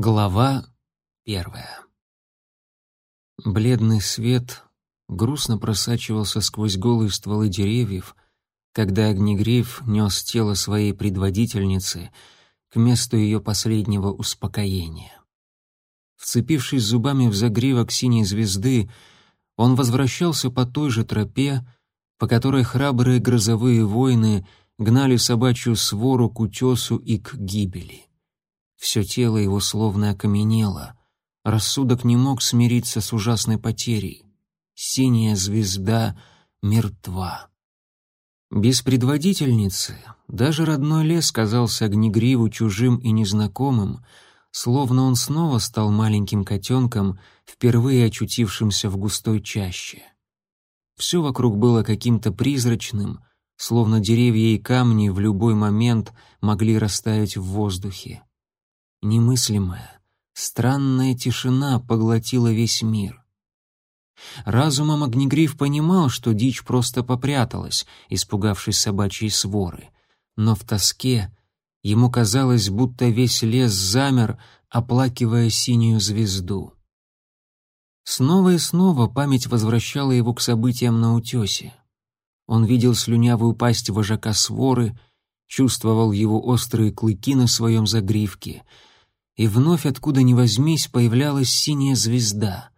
Глава первая. Бледный свет грустно просачивался сквозь голые стволы деревьев, когда огнегриф нес тело своей предводительницы к месту ее последнего успокоения. Вцепившись зубами в загривок синей звезды, он возвращался по той же тропе, по которой храбрые грозовые воины гнали собачью свору к утесу и к гибели. Все тело его словно окаменело. Рассудок не мог смириться с ужасной потерей. Синяя звезда мертва. Без предводительницы даже родной лес казался огнегриву чужим и незнакомым, словно он снова стал маленьким котенком, впервые очутившимся в густой чаще. Все вокруг было каким-то призрачным, словно деревья и камни в любой момент могли растаять в воздухе немыслимая, странная тишина поглотила весь мир. Разумом Огнегриф понимал, что дичь просто попряталась, испугавшись собачьей своры, но в тоске ему казалось, будто весь лес замер, оплакивая синюю звезду. Снова и снова память возвращала его к событиям на утёсе. Он видел слюнявую пасть вожака своры, чувствовал его острые клыки на своем загривке — и вновь откуда ни возьмись появлялась синяя звезда.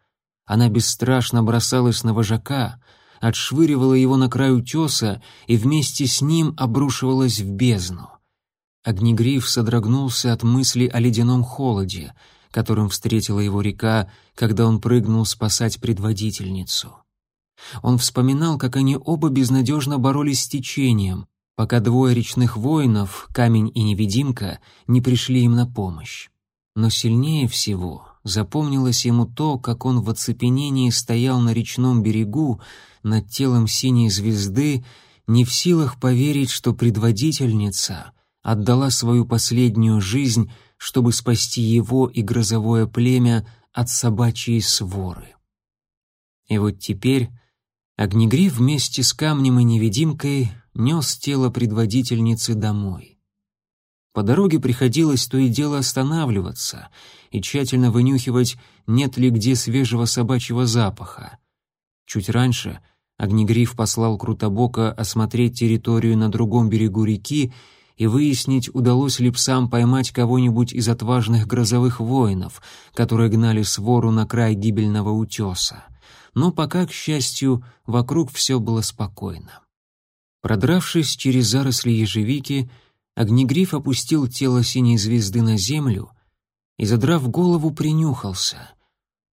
Она бесстрашно бросалась на вожака, отшвыривала его на край утеса и вместе с ним обрушивалась в бездну. Огнегриф содрогнулся от мысли о ледяном холоде, которым встретила его река, когда он прыгнул спасать предводительницу. Он вспоминал, как они оба безнадежно боролись с течением, пока двое речных воинов, Камень и Невидимка, не пришли им на помощь. Но сильнее всего запомнилось ему то, как он в оцепенении стоял на речном берегу над телом синей звезды, не в силах поверить, что предводительница отдала свою последнюю жизнь, чтобы спасти его и грозовое племя от собачьей своры. И вот теперь Огнегриф вместе с камнем и невидимкой нес тело предводительницы домой. По дороге приходилось то и дело останавливаться и тщательно вынюхивать, нет ли где свежего собачьего запаха. Чуть раньше Огнегриф послал Крутобока осмотреть территорию на другом берегу реки и выяснить, удалось ли псам поймать кого-нибудь из отважных грозовых воинов, которые гнали свору на край гибельного утеса. Но пока, к счастью, вокруг все было спокойно. Продравшись через заросли ежевики, Огнегриф опустил тело синей звезды на землю и, задрав голову, принюхался.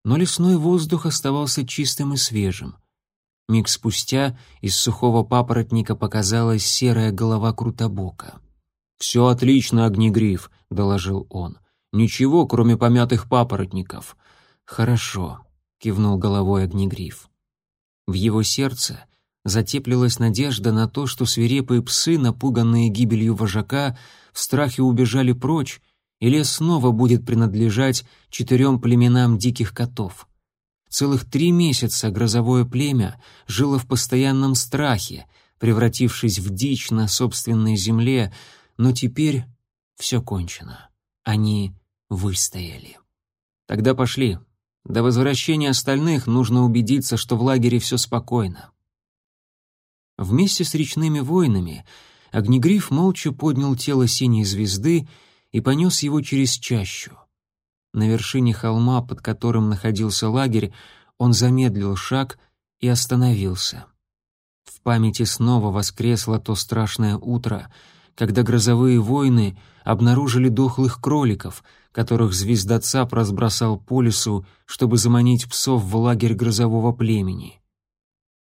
Но лесной воздух оставался чистым и свежим. Миг спустя из сухого папоротника показалась серая голова Крутобока. «Все отлично, Огнегриф», — доложил он. «Ничего, кроме помятых папоротников». «Хорошо», — кивнул головой Огнегриф. В его сердце Затеплилась надежда на то, что свирепые псы, напуганные гибелью вожака, в страхе убежали прочь, и лес снова будет принадлежать четырем племенам диких котов. Целых три месяца грозовое племя жило в постоянном страхе, превратившись в дичь на собственной земле, но теперь все кончено. Они выстояли. «Тогда пошли. До возвращения остальных нужно убедиться, что в лагере все спокойно. Вместе с речными воинами Огнегриф молча поднял тело синей звезды и понес его через чащу. На вершине холма, под которым находился лагерь, он замедлил шаг и остановился. В памяти снова воскресло то страшное утро, когда грозовые воины обнаружили дохлых кроликов, которых звездоцап разбросал по лесу, чтобы заманить псов в лагерь грозового племени.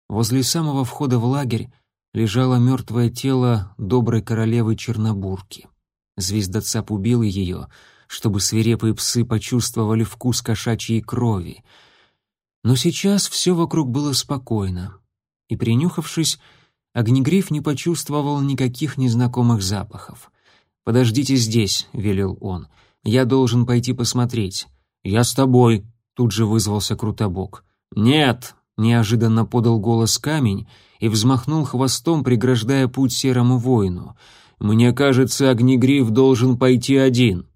Возле самого входа в лагерь лежало мертвое тело доброй королевы Чернобурки. Звездоцап убил ее, чтобы свирепые псы почувствовали вкус кошачьей крови. Но сейчас все вокруг было спокойно, и, принюхавшись, Огнегриф не почувствовал никаких незнакомых запахов. «Подождите здесь», — велел он, — «я должен пойти посмотреть». «Я с тобой», — тут же вызвался Крутобок. «Нет», Неожиданно подал голос камень и взмахнул хвостом, преграждая путь серому воину. «Мне кажется, Огнегриф должен пойти один».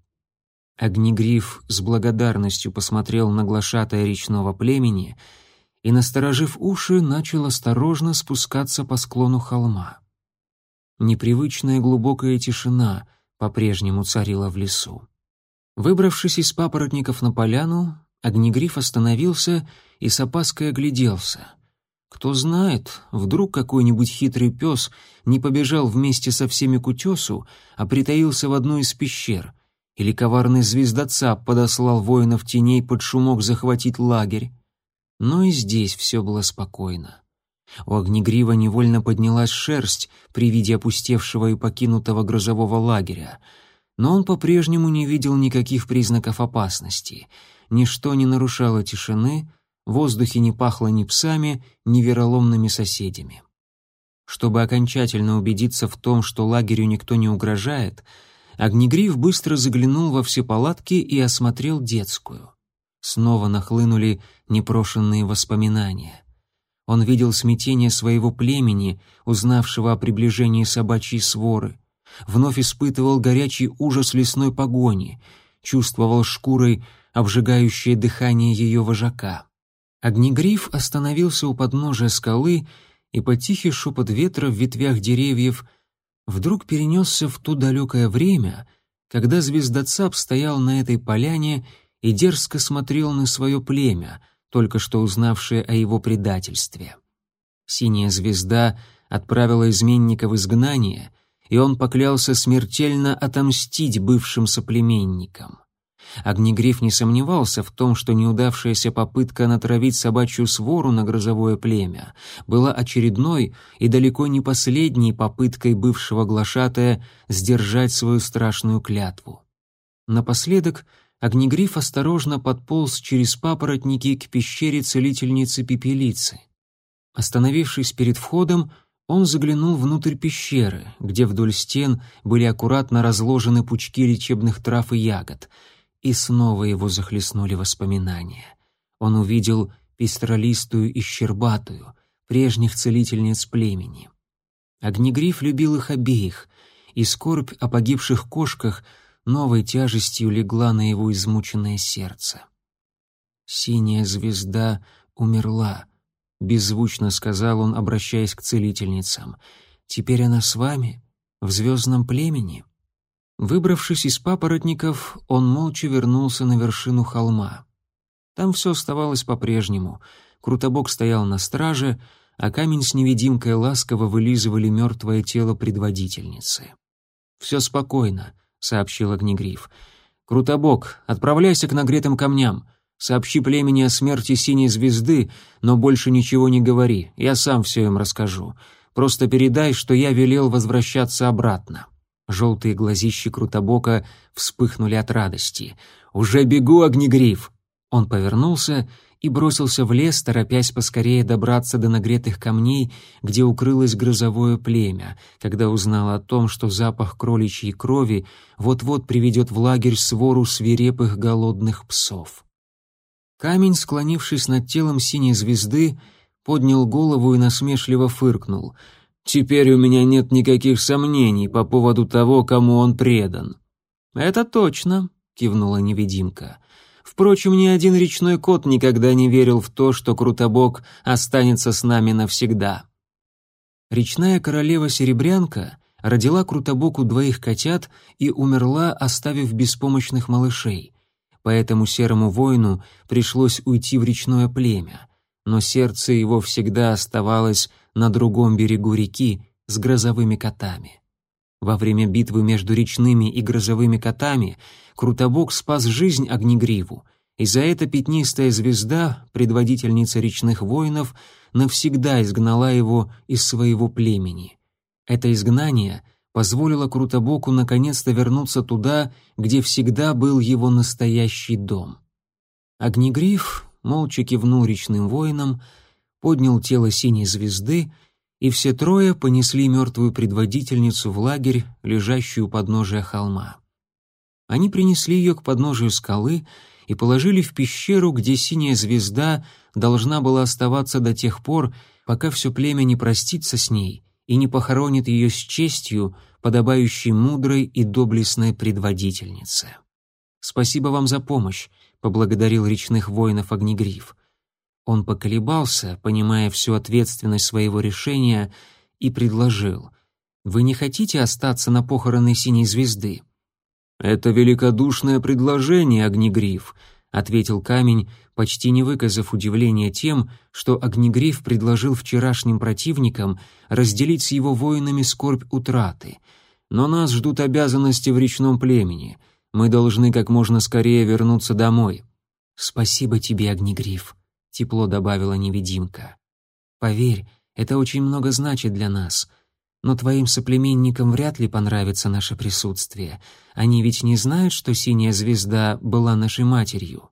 Огнегриф с благодарностью посмотрел на глашатая речного племени и, насторожив уши, начал осторожно спускаться по склону холма. Непривычная глубокая тишина по-прежнему царила в лесу. Выбравшись из папоротников на поляну, Огнегриф остановился и, и с опаской огляделся. Кто знает, вдруг какой-нибудь хитрый пес не побежал вместе со всеми к утесу, а притаился в одну из пещер, или коварный звездоцап подослал воинов теней под шумок захватить лагерь. Но и здесь все было спокойно. У огнегрива невольно поднялась шерсть при виде опустевшего и покинутого грозового лагеря, но он по-прежнему не видел никаких признаков опасности. Ничто не нарушало тишины, в воздухе не пахло ни псами, ни вероломными соседями. Чтобы окончательно убедиться в том, что лагерю никто не угрожает, Огнегриф быстро заглянул во все палатки и осмотрел детскую. Снова нахлынули непрошенные воспоминания. Он видел смятение своего племени, узнавшего о приближении собачьей своры. Вновь испытывал горячий ужас лесной погони, чувствовал шкурой обжигающее дыхание ее вожака. Огнегриф остановился у подножия скалы и по тихий шепот ветра в ветвях деревьев вдруг перенесся в то далекое время, когда звездоцап стоял на этой поляне и дерзко смотрел на свое племя, только что узнавшее о его предательстве. Синяя звезда отправила изменника в изгнание, и он поклялся смертельно отомстить бывшим соплеменникам. Огнегриф не сомневался в том, что неудавшаяся попытка натравить собачью свору на грозовое племя была очередной и далеко не последней попыткой бывшего глашатая сдержать свою страшную клятву. Напоследок Огнегриф осторожно подполз через папоротники к пещере целительницы Пепелицы. Остановившись перед входом, он заглянул внутрь пещеры, где вдоль стен были аккуратно разложены пучки лечебных трав и ягод — и снова его захлестнули воспоминания. Он увидел пестролистую и щербатую, прежних целительниц племени. Огнегриф любил их обеих, и скорбь о погибших кошках новой тяжестью легла на его измученное сердце. «Синяя звезда умерла», — беззвучно сказал он, обращаясь к целительницам. «Теперь она с вами, в звездном племени?» Выбравшись из папоротников, он молча вернулся на вершину холма. Там все оставалось по-прежнему. Крутобок стоял на страже, а камень с невидимкой ласково вылизывали мертвое тело предводительницы. «Все спокойно», — сообщил огнегриф. «Крутобок, отправляйся к нагретым камням. Сообщи племени о смерти Синей Звезды, но больше ничего не говори. Я сам все им расскажу. Просто передай, что я велел возвращаться обратно». Желтые глазищи Крутобока вспыхнули от радости. «Уже бегу, огнегриф!» Он повернулся и бросился в лес, торопясь поскорее добраться до нагретых камней, где укрылось грозовое племя, когда узнал о том, что запах кроличьей крови вот-вот приведет в лагерь свору свирепых голодных псов. Камень, склонившись над телом синей звезды, поднял голову и насмешливо фыркнул — Теперь у меня нет никаких сомнений по поводу того, кому он предан». «Это точно», — кивнула невидимка. «Впрочем, ни один речной кот никогда не верил в то, что Крутобок останется с нами навсегда». Речная королева Серебрянка родила Крутобоку двоих котят и умерла, оставив беспомощных малышей. Поэтому серому воину пришлось уйти в речное племя, но сердце его всегда оставалось на другом берегу реки с грозовыми котами. Во время битвы между речными и грозовыми котами Крутобок спас жизнь Огнегриву, и за это пятнистая звезда, предводительница речных воинов, навсегда изгнала его из своего племени. Это изгнание позволило Крутобоку наконец-то вернуться туда, где всегда был его настоящий дом. Огнегриф молча кивнул речным воинам, поднял тело синей звезды, и все трое понесли мертвую предводительницу в лагерь, лежащую у подножия холма. Они принесли ее к подножию скалы и положили в пещеру, где синяя звезда должна была оставаться до тех пор, пока все племя не простится с ней и не похоронит ее с честью, подобающей мудрой и доблестной предводительнице. «Спасибо вам за помощь», — поблагодарил речных воинов Огнегриф. Он поколебался, понимая всю ответственность своего решения, и предложил. «Вы не хотите остаться на похороны синей звезды?» «Это великодушное предложение, Огнегриф», — ответил камень, почти не выказав удивления тем, что Огнегриф предложил вчерашним противникам разделить с его воинами скорбь утраты. «Но нас ждут обязанности в речном племени. Мы должны как можно скорее вернуться домой». «Спасибо тебе, Огнегриф», — тепло добавила невидимка. «Поверь, это очень много значит для нас. Но твоим соплеменникам вряд ли понравится наше присутствие. Они ведь не знают, что синяя звезда была нашей матерью».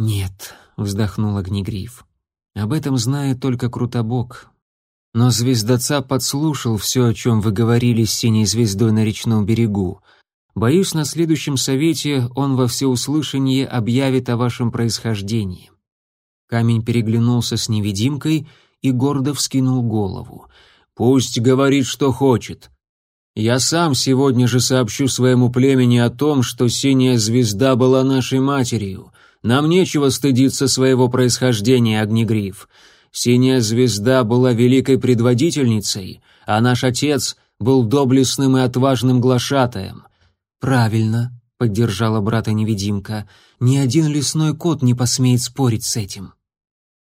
«Нет», — вздохнул Огнегриф. «Об этом знает только Крутобок. Но звездоца подслушал все, о чем вы говорили с синей звездой на речном берегу. Боюсь, на следующем совете он во всеуслышание объявит о вашем происхождении. Камень переглянулся с невидимкой и гордо вскинул голову. «Пусть говорит, что хочет. Я сам сегодня же сообщу своему племени о том, что синяя звезда была нашей матерью. Нам нечего стыдиться своего происхождения, Огнегриф. Синяя звезда была великой предводительницей, а наш отец был доблестным и отважным глашатаем». «Правильно», — поддержала брата невидимка, — «ни один лесной кот не посмеет спорить с этим».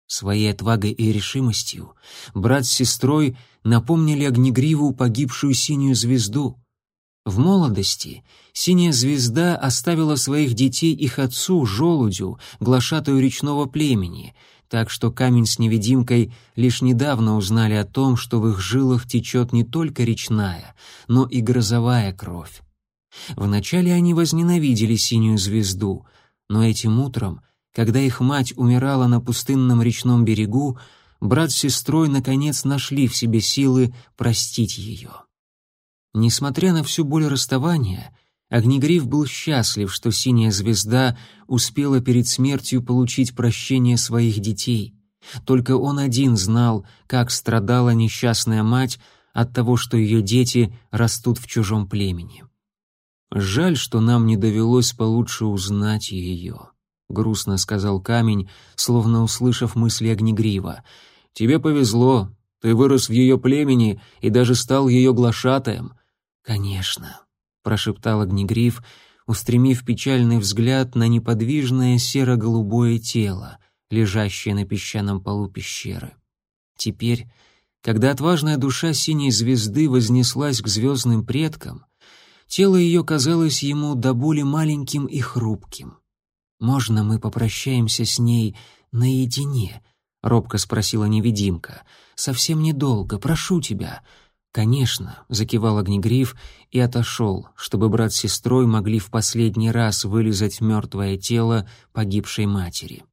Своей отвагой и решимостью брат с сестрой напомнили Огнегриву погибшую синюю звезду. В молодости синяя звезда оставила своих детей их отцу, желудю, глашатую речного племени, так что камень с невидимкой лишь недавно узнали о том, что в их жилах течет не только речная, но и грозовая кровь. Вначале они возненавидели синюю звезду, но этим утром — когда их мать умирала на пустынном речном берегу, брат с сестрой наконец нашли в себе силы простить ее. Несмотря на всю боль расставания, Огнегриф был счастлив, что синяя звезда успела перед смертью получить прощение своих детей. Только он один знал, как страдала несчастная мать от того, что ее дети растут в чужом племени. Жаль, что нам не довелось получше узнать ее. — грустно сказал камень, словно услышав мысли Огнегрива. «Тебе повезло. Ты вырос в ее племени и даже стал ее глашатаем». «Конечно», — прошептал Огнегрив, устремив печальный взгляд на неподвижное серо-голубое тело, лежащее на песчаном полу пещеры. Теперь, когда отважная душа синей звезды вознеслась к звездным предкам, тело ее казалось ему до боли маленьким и хрупким — «Можно мы попрощаемся с ней наедине?» — робко спросила невидимка. «Совсем недолго, прошу тебя». «Конечно», — закивал огнегриф и отошел, чтобы брат с сестрой могли в последний раз вылезать мертвое тело погибшей матери.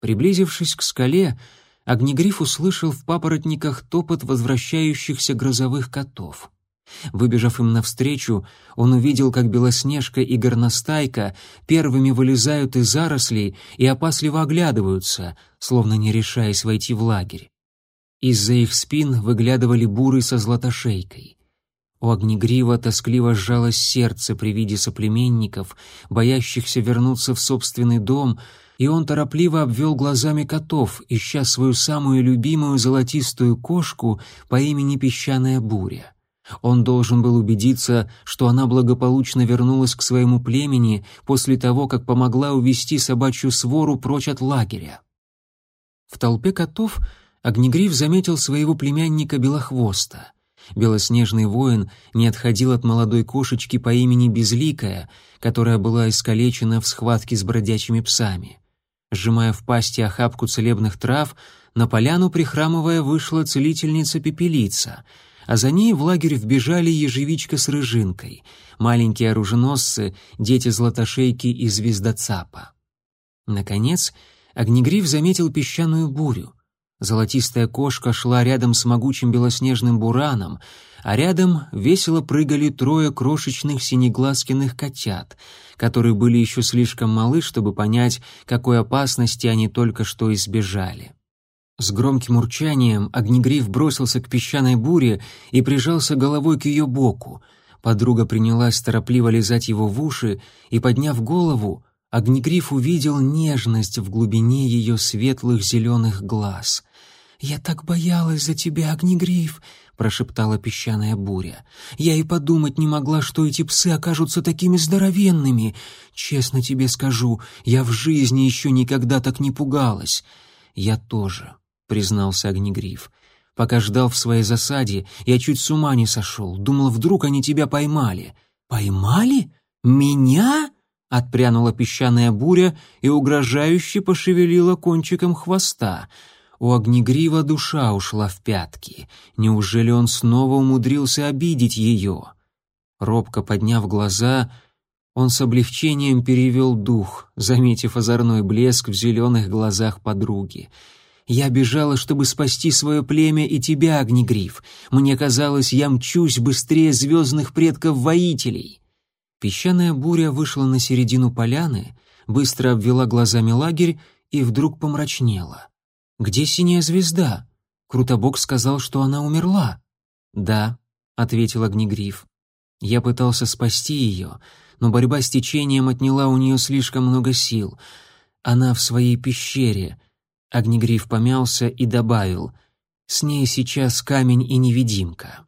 Приблизившись к скале, огнегриф услышал в папоротниках топот возвращающихся грозовых котов. Выбежав им навстречу, он увидел, как Белоснежка и Горностайка первыми вылезают из зарослей и опасливо оглядываются, словно не решаясь войти в лагерь. Из-за их спин выглядывали буры со златошейкой. У Огнегрива тоскливо сжалось сердце при виде соплеменников, боящихся вернуться в собственный дом, и он торопливо обвел глазами котов, ища свою самую любимую золотистую кошку по имени Песчаная Буря. Он должен был убедиться, что она благополучно вернулась к своему племени после того, как помогла увести собачью свору прочь от лагеря. В толпе котов Огнегриф заметил своего племянника Белохвоста. Белоснежный воин не отходил от молодой кошечки по имени Безликая, которая была искалечена в схватке с бродячими псами. Сжимая в пасти охапку целебных трав, на поляну, прихрамывая, вышла целительница-пепелица — а за ней в лагерь вбежали ежевичка с рыжинкой, маленькие оруженосцы, дети златошейки и звездоцапа. Наконец, огнегриф заметил песчаную бурю. Золотистая кошка шла рядом с могучим белоснежным бураном, а рядом весело прыгали трое крошечных синеглазкиных котят, которые были еще слишком малы, чтобы понять, какой опасности они только что избежали. С громким урчанием огнегриф бросился к песчаной буре и прижался головой к ее боку. Подруга принялась торопливо лизать его в уши, и, подняв голову, огнегриф увидел нежность в глубине ее светлых зеленых глаз. «Я так боялась за тебя, огнегриф!» — прошептала песчаная буря. «Я и подумать не могла, что эти псы окажутся такими здоровенными. Честно тебе скажу, я в жизни еще никогда так не пугалась. Я тоже», — признался Огнегриф. «Пока ждал в своей засаде, я чуть с ума не сошел. Думал, вдруг они тебя поймали». «Поймали? Меня?» — отпрянула песчаная буря и угрожающе пошевелила кончиком хвоста. У Огнегрива душа ушла в пятки. Неужели он снова умудрился обидеть ее? Робко подняв глаза, он с облегчением перевел дух, заметив озорной блеск в зеленых глазах подруги. Я бежала, чтобы спасти свое племя и тебя, Огнегриф. Мне казалось, я мчусь быстрее звездных предков-воителей». Песчаная буря вышла на середину поляны, быстро обвела глазами лагерь и вдруг помрачнела. «Где синяя звезда?» Крутобок сказал, что она умерла. «Да», — ответил Огнегриф. «Я пытался спасти ее, но борьба с течением отняла у нее слишком много сил. Она в своей пещере, Огнегриф помялся и добавил «С ней сейчас камень и невидимка».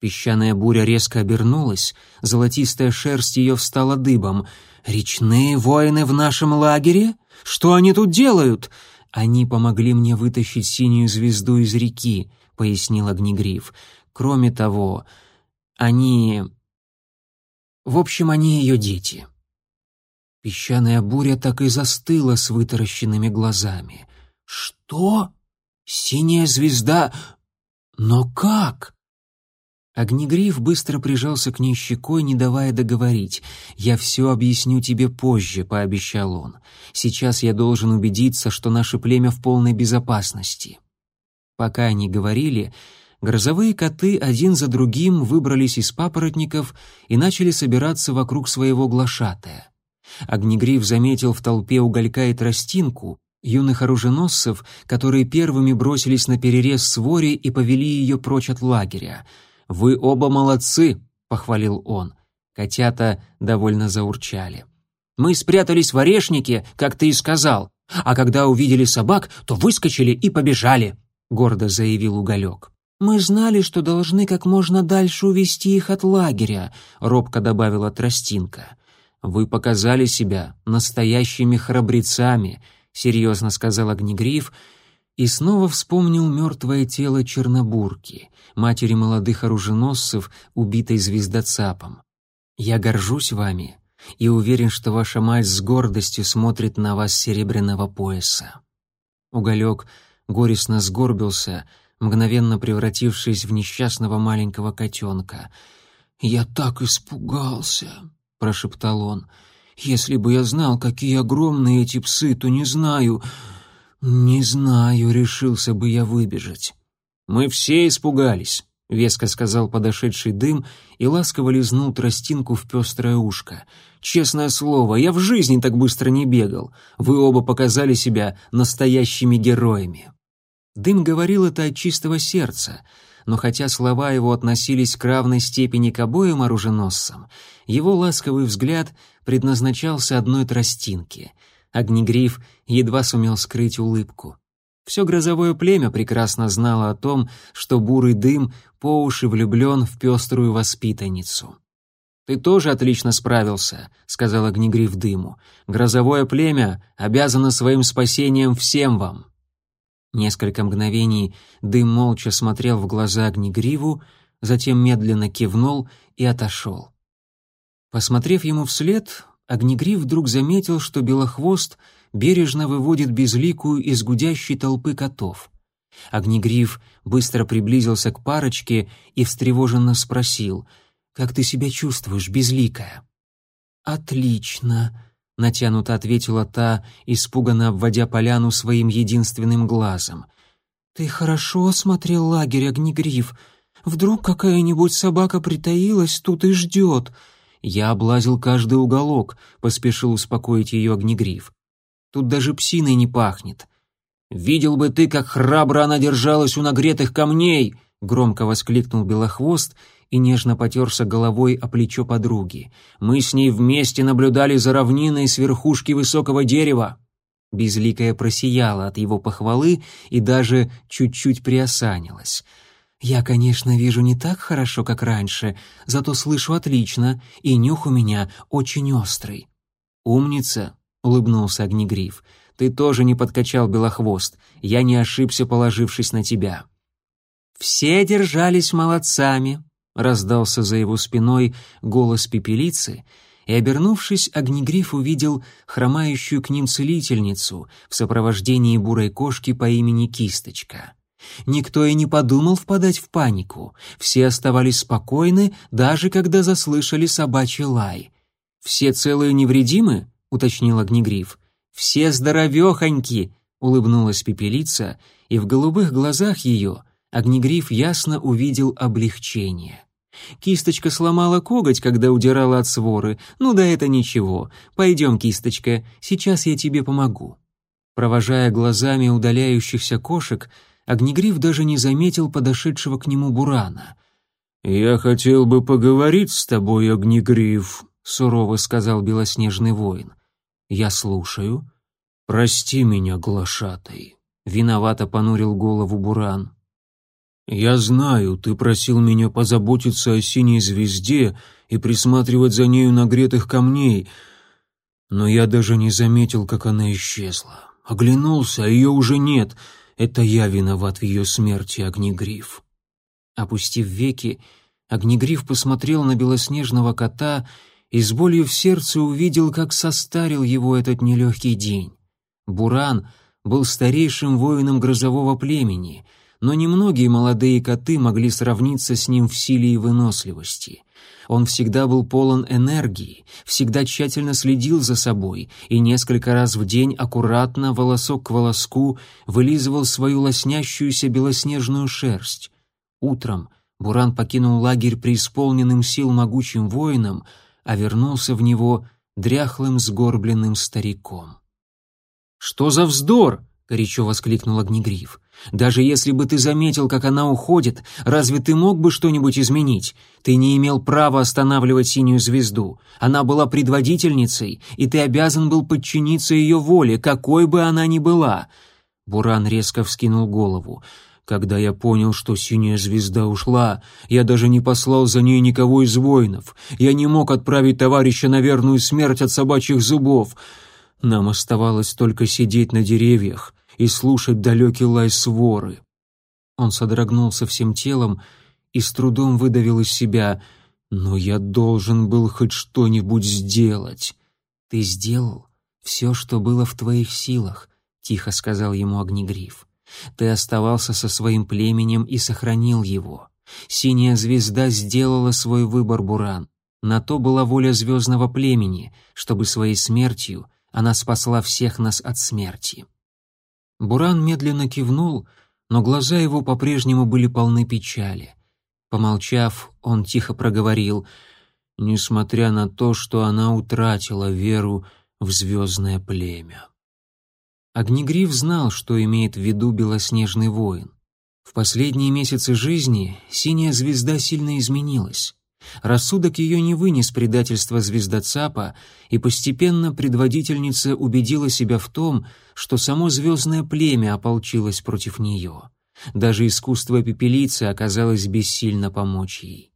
Песчаная буря резко обернулась, золотистая шерсть ее встала дыбом. «Речные воины в нашем лагере? Что они тут делают?» «Они помогли мне вытащить синюю звезду из реки», — пояснил Огнегриф. «Кроме того, они... В общем, они ее дети». Песчаная буря так и застыла с вытаращенными глазами. Что? Синяя звезда? Но как? Огнегриф быстро прижался к ней щекой, не давая договорить. «Я все объясню тебе позже», — пообещал он. «Сейчас я должен убедиться, что наше племя в полной безопасности». Пока они говорили, грозовые коты один за другим выбрались из папоротников и начали собираться вокруг своего глашатая. Огнегриф заметил в толпе уголька и тростинку юных оруженосцев, которые первыми бросились на перерез с и повели ее прочь от лагеря. «Вы оба молодцы!» — похвалил он. Котята довольно заурчали. «Мы спрятались в орешнике, как ты и сказал, а когда увидели собак, то выскочили и побежали», — гордо заявил Уголек. «Мы знали, что должны как можно дальше увести их от лагеря», — робко добавила Тростинка. «Вы показали себя настоящими храбрецами», — серьезно сказал Огнегриф, и снова вспомнил мертвое тело Чернобурки, матери молодых оруженосцев, убитой звездоцапом. «Я горжусь вами и уверен, что ваша мать с гордостью смотрит на вас серебряного пояса». Уголек горестно сгорбился, мгновенно превратившись в несчастного маленького котенка. «Я так испугался!» — прошептал он — если бы я знал, какие огромные эти псы, то не знаю... Не знаю, решился бы я выбежать. Мы все испугались, — веско сказал подошедший дым и ласково лизнул тростинку в пестрое ушко. Честное слово, я в жизни так быстро не бегал. Вы оба показали себя настоящими героями. Дым говорил это от чистого сердца, но хотя слова его относились к равной степени к обоим оруженосцам, его ласковый взгляд предназначался одной тростинке. Огнегриф едва сумел скрыть улыбку. Все грозовое племя прекрасно знало о том, что бурый дым по уши влюблен в пеструю воспитанницу. «Ты тоже отлично справился», — сказал Огнегриф дыму. «Грозовое племя обязано своим спасением всем вам». Несколько мгновений дым молча смотрел в глаза Огнегриву, затем медленно кивнул и отошел. Посмотрев ему вслед, Огнегриф вдруг заметил, что Белохвост бережно выводит безликую из гудящей толпы котов. Огнегриф быстро приблизился к парочке и встревоженно спросил, «Как ты себя чувствуешь, безликая?» «Отлично», — натянуто ответила та, испуганно обводя поляну своим единственным глазом. «Ты хорошо осмотрел лагерь, Огнегриф. Вдруг какая-нибудь собака притаилась тут и ждет?» Я облазил каждый уголок, поспешил успокоить ее огнегриф. Тут даже псиной не пахнет. Видел бы ты, как храбро она держалась у нагретых камней, громко воскликнул белохвост и нежно потерся головой о плечо подруги. Мы с ней вместе наблюдали за равниной с верхушки высокого дерева. Безликая просияла от его похвалы и даже чуть-чуть приосанилась. Я, конечно, вижу не так хорошо, как раньше, зато слышу отлично, и нюх у меня очень острый». «Умница», — улыбнулся Огнегриф, — «ты тоже не подкачал белохвост, я не ошибся, положившись на тебя». «Все держались молодцами», — раздался за его спиной голос пепелицы, и, обернувшись, Огнегриф увидел хромающую к ним целительницу в сопровождении бурой кошки по имени Кисточка. Никто и не подумал впадать в панику. Все оставались спокойны, даже когда заслышали собачий лай. «Все целые невредимы?» — уточнил Огнегриф. «Все здоровехоньки!» — улыбнулась Пепелица, и в голубых глазах ее Огнегриф ясно увидел облегчение. Кисточка сломала коготь, когда удирала от своры. Ну да это ничего. Пойдем, кисточка, сейчас я тебе помогу. Провожая глазами удаляющихся кошек, Огнегриф даже не заметил подошедшего к нему Бурана. «Я хотел бы поговорить с тобой, Огнегриф», — сурово сказал белоснежный воин. «Я слушаю». «Прости меня, глашатай», — виновато понурил голову Буран. «Я знаю, ты просил меня позаботиться о синей звезде и присматривать за нею нагретых камней, но я даже не заметил, как она исчезла. Оглянулся, а ее уже нет. Это я виноват в ее смерти, Огнегриф». Опустив веки, Огнегриф посмотрел на белоснежного кота и с болью в сердце увидел, как состарил его этот нелегкий день. Буран был старейшим воином грозового племени, но немногие молодые коты могли сравниться с ним в силе и выносливости. Он всегда был полон энергии, всегда тщательно следил за собой и несколько раз в день аккуратно, волосок к волоску, вылизывал свою лоснящуюся белоснежную шерсть. Утром Буран покинул лагерь преисполненным сил могучим воином, а вернулся в него дряхлым сгорбленным стариком. «Что за вздор!» — горячо воскликнул Огнегриф. Даже если бы ты заметил, как она уходит, разве ты мог бы что-нибудь изменить? Ты не имел права останавливать синюю звезду. Она была предводительницей, и ты обязан был подчиниться ее воле, какой бы она ни была. Буран резко вскинул голову. Когда я понял, что синяя звезда ушла, я даже не послал за ней никого из воинов. Я не мог отправить товарища на верную смерть от собачьих зубов. Нам оставалось только сидеть на деревьях и слушать далекий лай своры. Он содрогнулся всем телом и с трудом выдавил из себя «Но я должен был хоть что-нибудь сделать». «Ты сделал все, что было в твоих силах», — тихо сказал ему Огнегриф. «Ты оставался со своим племенем и сохранил его. Синяя звезда сделала свой выбор, Буран. На то была воля звездного племени, чтобы своей смертью она спасла всех нас от смерти». Буран медленно кивнул, но глаза его по-прежнему были полны печали. Помолчав, он тихо проговорил, несмотря на то, что она утратила веру в звездное племя. Огнегриф знал, что имеет в виду белоснежный воин. В последние месяцы жизни синяя звезда сильно изменилась. Рассудок ее не вынес предательства звездоцапа, и постепенно предводительница убедила себя в том, что само звездное племя ополчилось против нее. Даже искусство пепелицы оказалось бессильно помочь ей.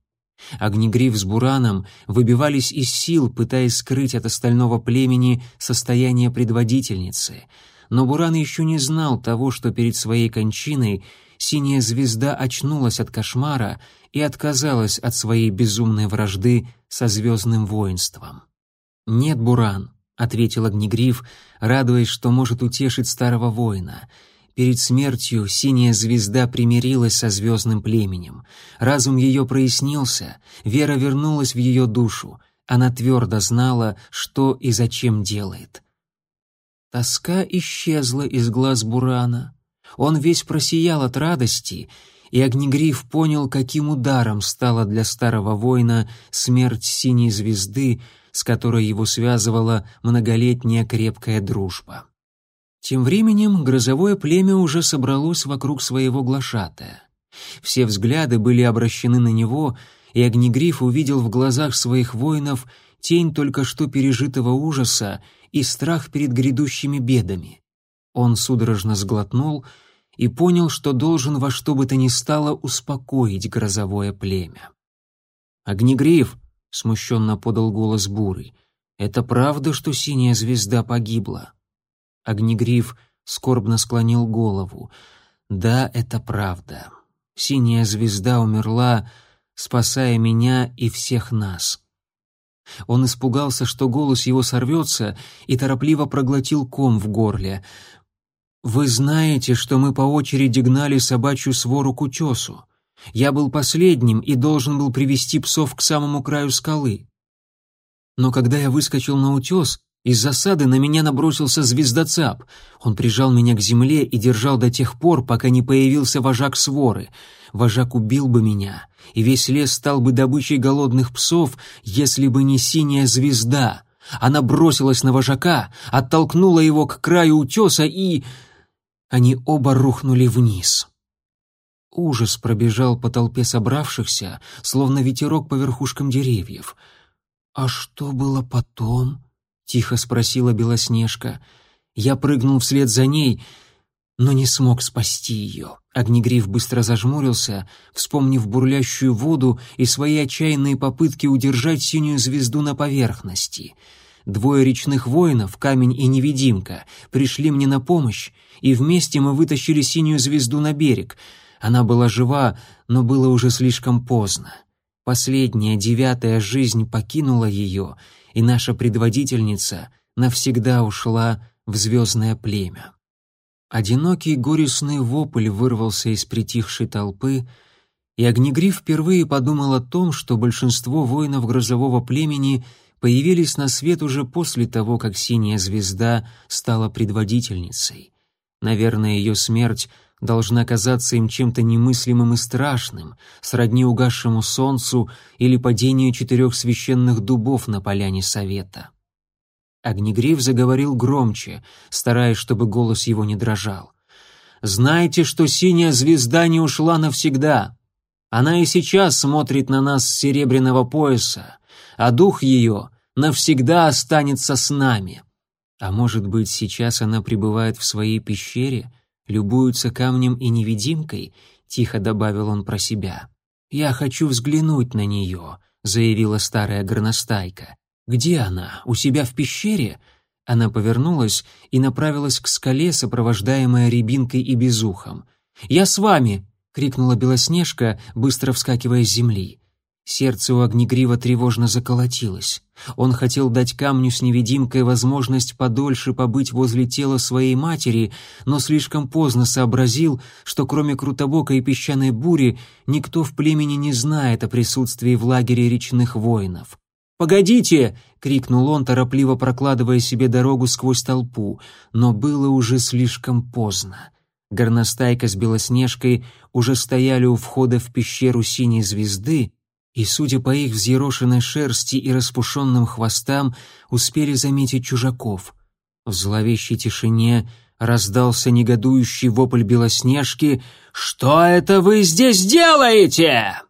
Огнегриф с Бураном выбивались из сил, пытаясь скрыть от остального племени состояние предводительницы, но Буран еще не знал того, что перед своей кончиной — синяя звезда очнулась от кошмара и отказалась от своей безумной вражды со звездным воинством. «Нет, Буран», — ответил Огнегриф, радуясь, что может утешить старого воина. Перед смертью синяя звезда примирилась со звездным племенем. Разум ее прояснился, вера вернулась в ее душу. Она твердо знала, что и зачем делает. Тоска исчезла из глаз Бурана — он весь просиял от радости, и Огнегриф понял, каким ударом стала для старого воина смерть синей звезды, с которой его связывала многолетняя крепкая дружба. Тем временем грозовое племя уже собралось вокруг своего глашатая. Все взгляды были обращены на него, и Огнегриф увидел в глазах своих воинов тень только что пережитого ужаса и страх перед грядущими бедами. Он судорожно сглотнул и понял, что должен во что бы то ни стало успокоить грозовое племя. «Огнегриф!» — смущенно подал голос буры. «Это правда, что синяя звезда погибла?» Огнегриф скорбно склонил голову. «Да, это правда. Синяя звезда умерла, спасая меня и всех нас». Он испугался, что голос его сорвется, и торопливо проглотил ком в горле. Вы знаете, что мы по очереди гнали собачью свору к утесу. Я был последним и должен был привести псов к самому краю скалы. Но когда я выскочил на утес, из засады на меня набросился звездоцап. Он прижал меня к земле и держал до тех пор, пока не появился вожак своры. Вожак убил бы меня, и весь лес стал бы добычей голодных псов, если бы не синяя звезда. Она бросилась на вожака, оттолкнула его к краю утеса и они оба рухнули вниз. Ужас пробежал по толпе собравшихся, словно ветерок по верхушкам деревьев. «А что было потом?» — тихо спросила Белоснежка. Я прыгнул вслед за ней, но не смог спасти ее. Огнегриф быстро зажмурился, вспомнив бурлящую воду и свои отчаянные попытки удержать синюю звезду на поверхности. Двое речных воинов, Камень и Невидимка, пришли мне на помощь, и вместе мы вытащили синюю звезду на берег. Она была жива, но было уже слишком поздно. Последняя, девятая жизнь покинула ее, и наша предводительница навсегда ушла в звездное племя. Одинокий горестный вопль вырвался из притихшей толпы, и Огнегриф впервые подумал о том, что большинство воинов грозового племени появились на свет уже после того, как синяя звезда стала предводительницей. Наверное, ее смерть должна казаться им чем-то немыслимым и страшным, сродни угасшему солнцу или падению четырех священных дубов на поляне совета. Огнегриф заговорил громче, стараясь, чтобы голос его не дрожал. Знаете, что синяя звезда не ушла навсегда. Она и сейчас смотрит на нас с серебряного пояса, а дух ее навсегда останется с нами». А может быть, сейчас она пребывает в своей пещере, любуется камнем и невидимкой, тихо добавил он про себя. Я хочу взглянуть на нее», — заявила старая горностайка. Где она? У себя в пещере? Она повернулась и направилась к скале, сопровождаемая рябинкой и безухом. «Я с вами!» — крикнула Белоснежка, быстро вскакивая с земли. Сердце у Огнегрива тревожно заколотилось. Он хотел дать камню с невидимкой возможность подольше побыть возле тела своей матери, но слишком поздно сообразил, что кроме Крутобока и песчаной бури никто в племени не знает о присутствии в лагере речных воинов. «Погодите!» — крикнул он, торопливо прокладывая себе дорогу сквозь толпу, но было уже слишком поздно. Горностайка с Белоснежкой уже стояли у входа в пещеру Синей Звезды, и, судя по их взъерошенной шерсти и распушенным хвостам, успели заметить чужаков. В зловещей тишине раздался негодующий вопль Белоснежки «Что это вы здесь делаете?»